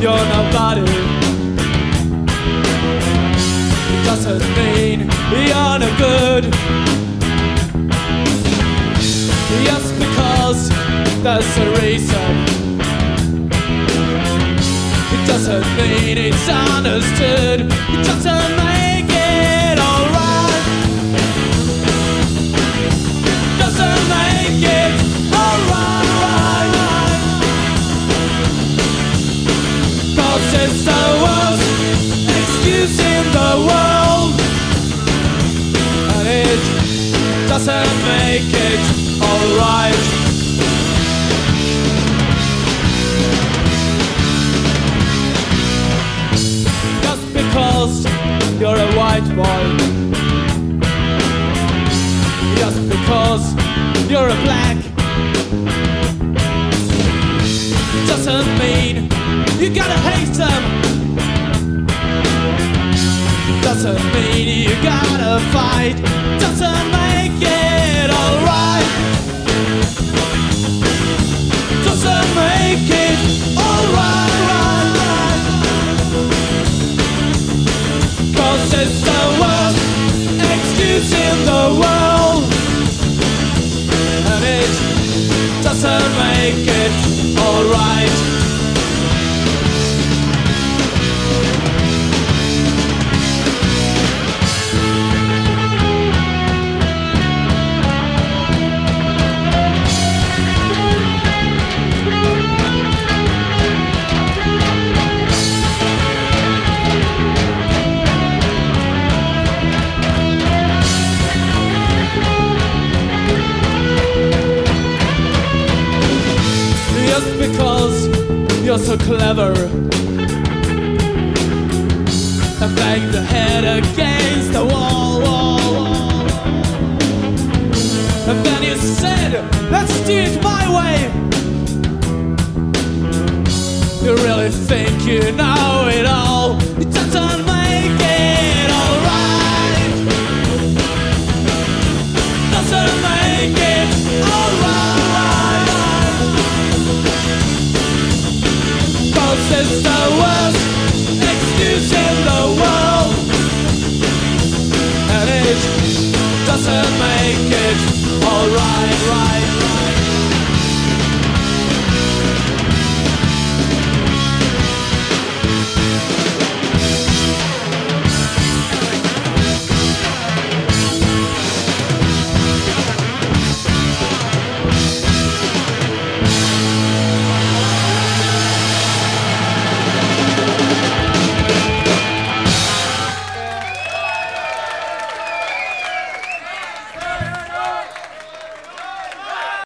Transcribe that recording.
You're nobody doesn't mean you're no good. Just because there's a reason, it doesn't mean it's understood. It doesn't make it alright. Doesn't make it alright. Cause it's the worst excuse in the world doesn't make it alright Just because you're a white boy Just because you're a black doesn't mean you gotta hate them. Doesn't mean you gotta fight. Doesn't Just because you're so clever. And bang the head against the wall, wall, wall. And then you said, let's do it my way. You really think you know it all? It doesn't make it alright Doesn't make it alright it's the worst excuse in the world. And it doesn't make it. Alright, right